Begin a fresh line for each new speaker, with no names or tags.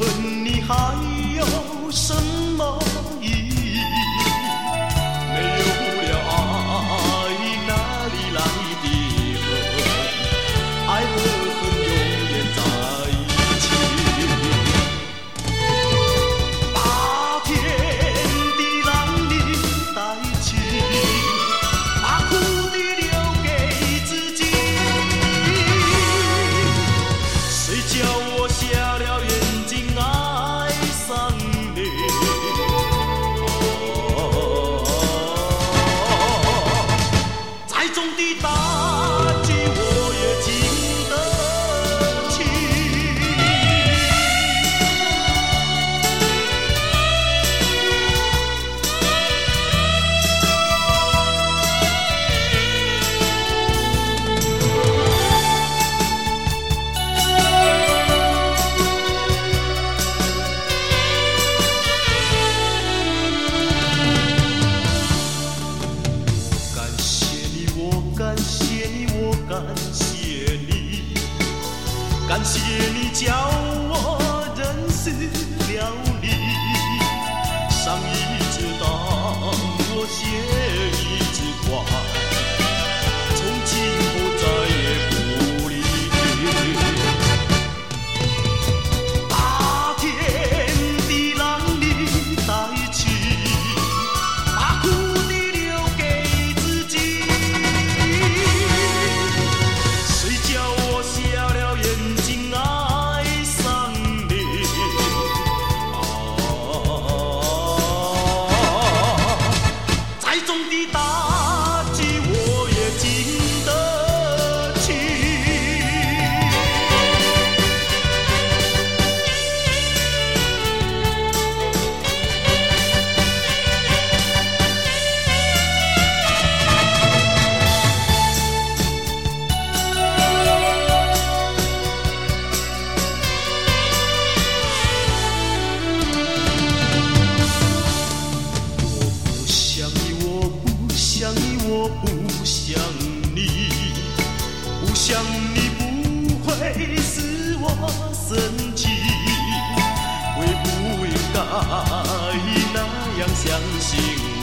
问你还有什么意义？感谢你，感谢你教我认识了你，上一次当我写一枝花。想你不会使我生气，我不应该那样相信。